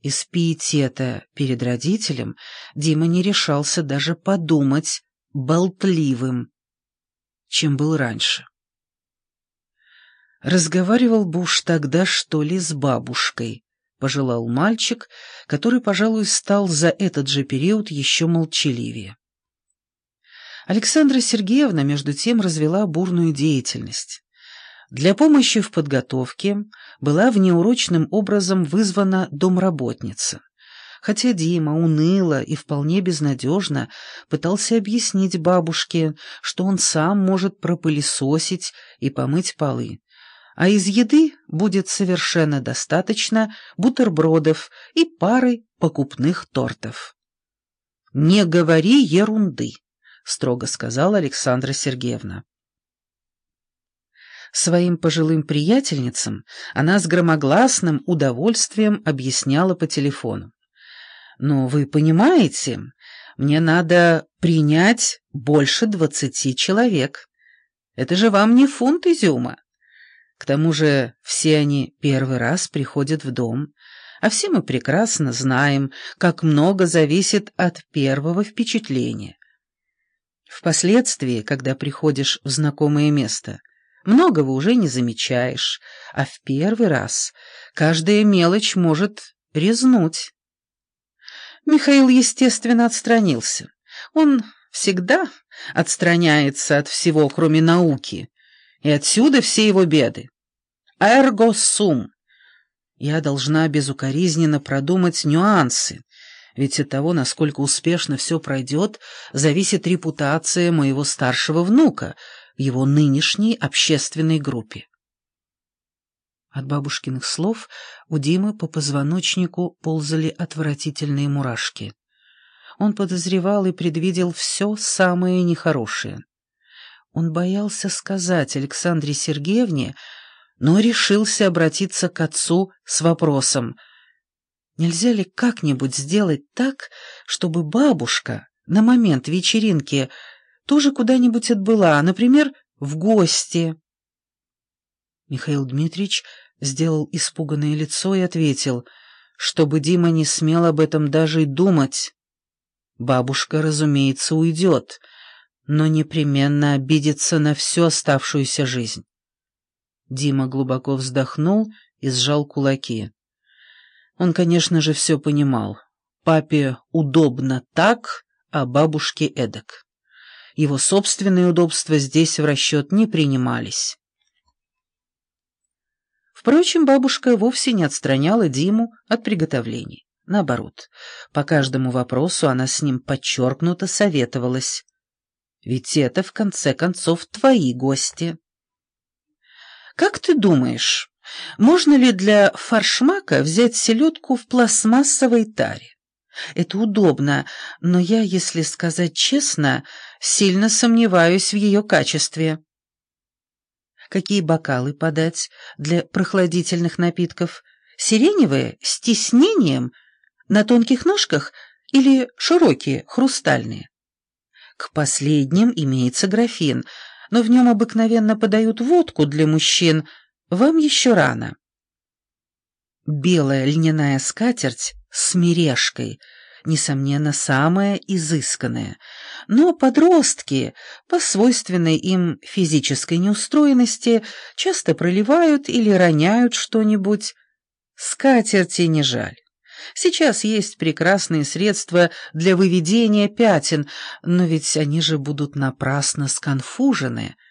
Из пиетета перед родителем Дима не решался даже подумать болтливым, чем был раньше. Разговаривал бы уж тогда, что ли, с бабушкой, пожелал мальчик, который, пожалуй, стал за этот же период еще молчаливее. Александра Сергеевна, между тем, развела бурную деятельность. Для помощи в подготовке была внеурочным образом вызвана домработница. Хотя Дима уныло и вполне безнадежно пытался объяснить бабушке, что он сам может пропылесосить и помыть полы, а из еды будет совершенно достаточно бутербродов и пары покупных тортов. «Не говори ерунды», — строго сказала Александра Сергеевна. Своим пожилым приятельницам она с громогласным удовольствием объясняла по телефону. «Но вы понимаете, мне надо принять больше двадцати человек. Это же вам не фунт изюма. К тому же все они первый раз приходят в дом, а все мы прекрасно знаем, как много зависит от первого впечатления. Впоследствии, когда приходишь в знакомое место, Многого уже не замечаешь, а в первый раз каждая мелочь может резнуть. Михаил, естественно, отстранился. Он всегда отстраняется от всего, кроме науки, и отсюда все его беды. Эрго сум. Я должна безукоризненно продумать нюансы, ведь от того, насколько успешно все пройдет, зависит репутация моего старшего внука — его нынешней общественной группе. От бабушкиных слов у Димы по позвоночнику ползали отвратительные мурашки. Он подозревал и предвидел все самое нехорошее. Он боялся сказать Александре Сергеевне, но решился обратиться к отцу с вопросом, нельзя ли как-нибудь сделать так, чтобы бабушка на момент вечеринки тоже куда-нибудь отбыла, например, в гости. Михаил Дмитриевич сделал испуганное лицо и ответил, чтобы Дима не смел об этом даже и думать. Бабушка, разумеется, уйдет, но непременно обидится на всю оставшуюся жизнь. Дима глубоко вздохнул и сжал кулаки. Он, конечно же, все понимал. Папе удобно так, а бабушке эдак его собственные удобства здесь в расчет не принимались. Впрочем, бабушка вовсе не отстраняла Диму от приготовлений. Наоборот, по каждому вопросу она с ним подчеркнуто советовалась. Ведь это, в конце концов, твои гости. «Как ты думаешь, можно ли для фаршмака взять селедку в пластмассовой таре? Это удобно, но я, если сказать честно, сильно сомневаюсь в ее качестве. Какие бокалы подать для прохладительных напитков? Сиреневые, с тиснением, на тонких ножках или широкие, хрустальные? К последним имеется графин, но в нем обыкновенно подают водку для мужчин. Вам еще рано. Белая льняная скатерть с мережкой — несомненно, самое изысканное. Но подростки, по свойственной им физической неустроенности, часто проливают или роняют что-нибудь. Скатерти не жаль. Сейчас есть прекрасные средства для выведения пятен, но ведь они же будут напрасно сконфужены —